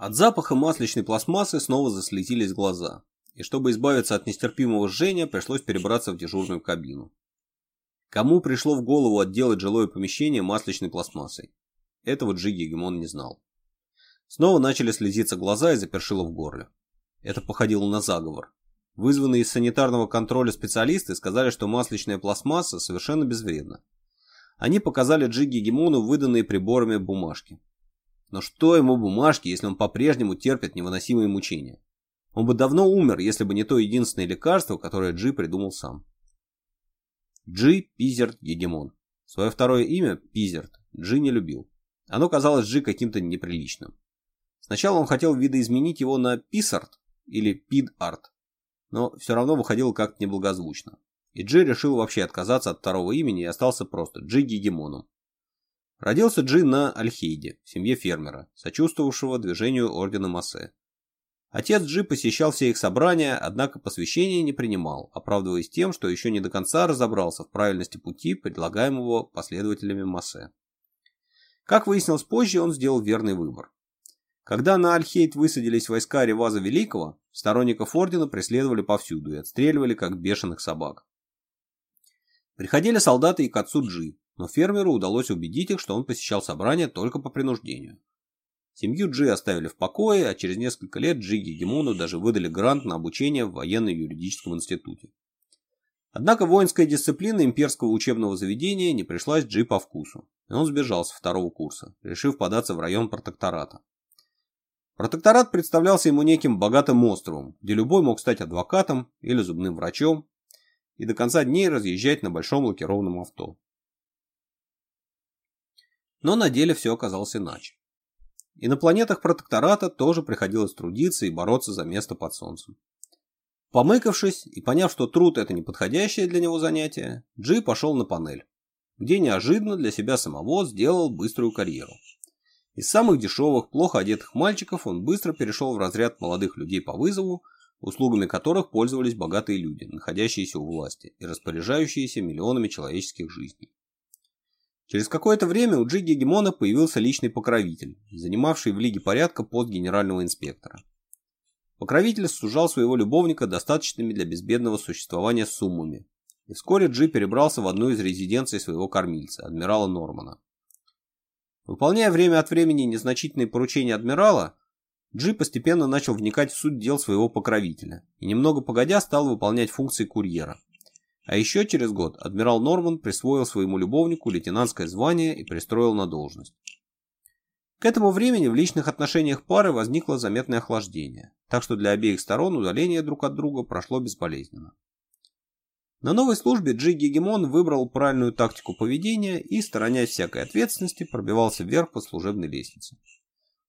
От запаха масличной пластмассы снова заслетились глаза, и чтобы избавиться от нестерпимого жжения, пришлось перебраться в дежурную кабину. Кому пришло в голову отделать жилое помещение масличной пластмассой? Этого Джиги Гемон не знал. Снова начали слезиться глаза и запершило в горле. Это походило на заговор. Вызванные из санитарного контроля специалисты сказали, что масличная пластмасса совершенно безвредна. Они показали Джиги Гемону выданные приборами бумажки. Но что ему бумажки, если он по-прежнему терпит невыносимые мучения? Он бы давно умер, если бы не то единственное лекарство, которое Джи придумал сам. Джи Пизерт Егемон. Свое второе имя, Пизерт, Джи не любил. Оно казалось Джи каким-то неприличным. Сначала он хотел видоизменить его на Писарт или Пид-Арт, но все равно выходило как-то неблагозвучно. И Джи решил вообще отказаться от второго имени и остался просто Джи Гегемоном. Родился Джин на Альхейде, в семье фермера, сочувствовавшего движению ордена Массе. Отец Джи посещал все их собрания, однако посвящения не принимал, оправдываясь тем, что еще не до конца разобрался в правильности пути, предлагаемого последователями Массе. Как выяснилось позже, он сделал верный выбор. Когда на Альхейд высадились войска Реваза Великого, сторонников ордена преследовали повсюду и отстреливали как бешеных собак. Приходили солдаты и к отцу Джи, но фермеру удалось убедить их, что он посещал собрания только по принуждению. Семью Джи оставили в покое, а через несколько лет Джиги и Димону даже выдали грант на обучение в военно-юридическом институте. Однако воинская дисциплина имперского учебного заведения не пришлась Джи по вкусу, и он сбежал со второго курса, решив податься в район протектората. Протекторат представлялся ему неким богатым островом, где любой мог стать адвокатом или зубным врачом и до конца дней разъезжать на большом лакированном авто но на деле все оказалось иначе. И на планетах протектората тоже приходилось трудиться и бороться за место под солнцем. Помыкавшись и поняв, что труд – это неподходящее для него занятие, Джи пошел на панель, где неожиданно для себя самого сделал быструю карьеру. Из самых дешевых, плохо одетых мальчиков он быстро перешел в разряд молодых людей по вызову, услугами которых пользовались богатые люди, находящиеся у власти и распоряжающиеся миллионами человеческих жизней. Через какое-то время у Джиги Гемона появился личный покровитель, занимавший в Лиге порядка пост генерального инспектора. Покровитель сужал своего любовника достаточными для безбедного существования суммами, и вскоре Джи перебрался в одну из резиденций своего кормильца, адмирала Нормана. Выполняя время от времени незначительные поручения адмирала, Джи постепенно начал вникать в суть дел своего покровителя и немного погодя стал выполнять функции курьера. А еще через год адмирал Норман присвоил своему любовнику лейтенантское звание и пристроил на должность. К этому времени в личных отношениях пары возникло заметное охлаждение, так что для обеих сторон удаление друг от друга прошло безболезненно. На новой службе Джи Гегемон выбрал правильную тактику поведения и, сторонясь всякой ответственности, пробивался вверх по служебной лестнице.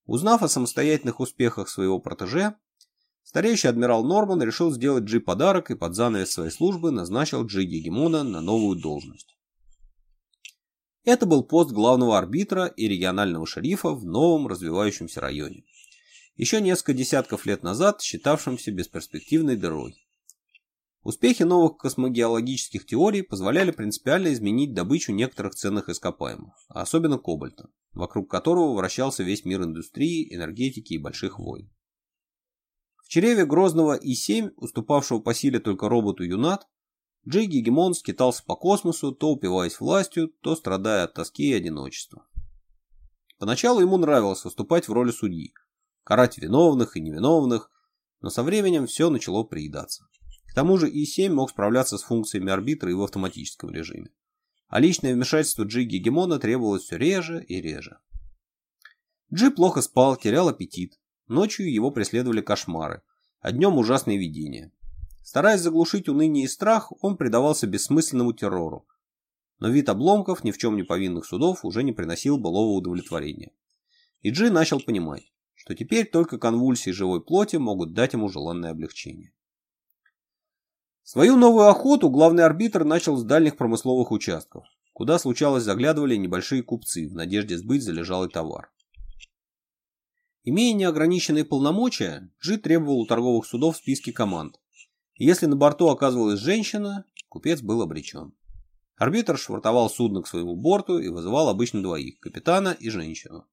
Узнав о самостоятельных успехах своего протеже, Старейший адмирал Норман решил сделать Джи подарок и под занавес своей службы назначил Джи Гегемона на новую должность. Это был пост главного арбитра и регионального шерифа в новом развивающемся районе, еще несколько десятков лет назад считавшемся бесперспективной дырой. Успехи новых космогеологических теорий позволяли принципиально изменить добычу некоторых ценных ископаемых, а особенно кобальта, вокруг которого вращался весь мир индустрии, энергетики и больших войн чреве Грозного И-7, уступавшего по силе только роботу Юнат, Джиги Гемон скитался по космосу, то упиваясь властью, то страдая от тоски и одиночества. Поначалу ему нравилось выступать в роли судьи, карать виновных и невиновных, но со временем все начало приедаться. К тому же И-7 мог справляться с функциями арбитра и в автоматическом режиме. А личное вмешательство Джиги Гемона требовалось все реже и реже. Джи плохо спал, терял аппетит. Ночью его преследовали кошмары а днем ужасные видения. Стараясь заглушить уныние и страх, он предавался бессмысленному террору. Но вид обломков ни в чем не повинных судов уже не приносил былого удовлетворения. И Джи начал понимать, что теперь только конвульсии живой плоти могут дать ему желанное облегчение. Свою новую охоту главный арбитр начал с дальних промысловых участков, куда случалось заглядывали небольшие купцы в надежде сбыть залежалый товар. Имея неограниченные полномочия, Джи требовал у торговых судов списки команд. Если на борту оказывалась женщина, купец был обречен. Арбитр швартовал судно к своему борту и вызывал обычно двоих – капитана и женщину.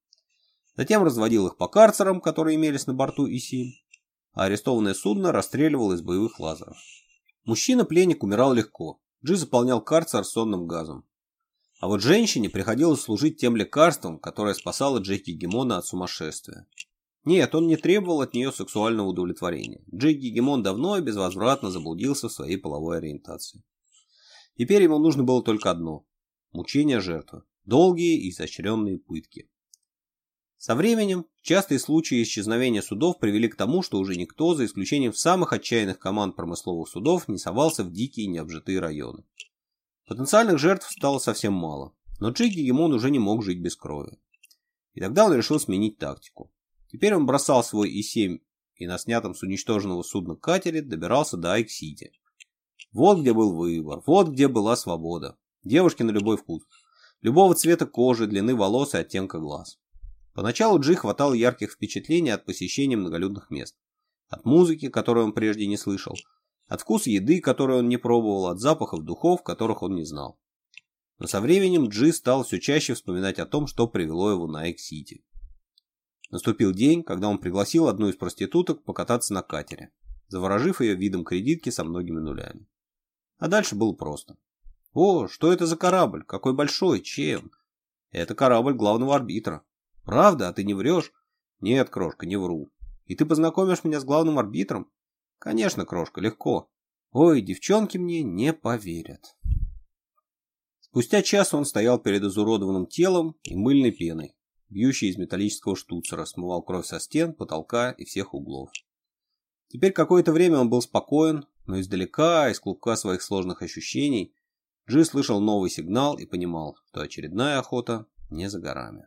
Затем разводил их по карцерам, которые имелись на борту ИСИ, а арестованное судно расстреливал из боевых лазеров. Мужчина-пленник умирал легко. Джи заполнял карцер сонным газом. А вот женщине приходилось служить тем лекарством, которое спасало Джеки Гимона от сумасшествия. Нет, он не требовал от нее сексуального удовлетворения. Джеки Гимон давно и безвозвратно заблудился в своей половой ориентации. Теперь ему нужно было только одно – мучение жертвы, долгие и изощренные пытки. Со временем частые случаи исчезновения судов привели к тому, что уже никто, за исключением самых отчаянных команд промысловых судов, не совался в дикие необжитые районы. Потенциальных жертв стало совсем мало, но Джиги ему уже не мог жить без крови. И тогда он решил сменить тактику. Теперь он бросал свой И-7 и на снятом с уничтоженного судна катере добирался до Айк-Сити. Вот где был выбор, вот где была свобода. Девушки на любой вкус. Любого цвета кожи, длины волос и оттенка глаз. Поначалу Джи хватало ярких впечатлений от посещения многолюдных мест. От музыки, которую он прежде не слышал, от вкуса еды, которую он не пробовал, от запахов духов, которых он не знал. Но со временем Джи стал все чаще вспоминать о том, что привело его на Эксити. Наступил день, когда он пригласил одну из проституток покататься на катере, заворожив ее видом кредитки со многими нулями. А дальше было просто. «О, что это за корабль? Какой большой? Чем?» «Это корабль главного арбитра». «Правда? А ты не врешь?» «Нет, крошка, не вру». «И ты познакомишь меня с главным арбитром?» Конечно, крошка, легко. Ой, девчонки мне не поверят. Спустя час он стоял перед изуродованным телом и мыльной пеной, бьющей из металлического штуцера, смывал кровь со стен, потолка и всех углов. Теперь какое-то время он был спокоен, но издалека, из клубка своих сложных ощущений, Джи слышал новый сигнал и понимал, что очередная охота не за горами.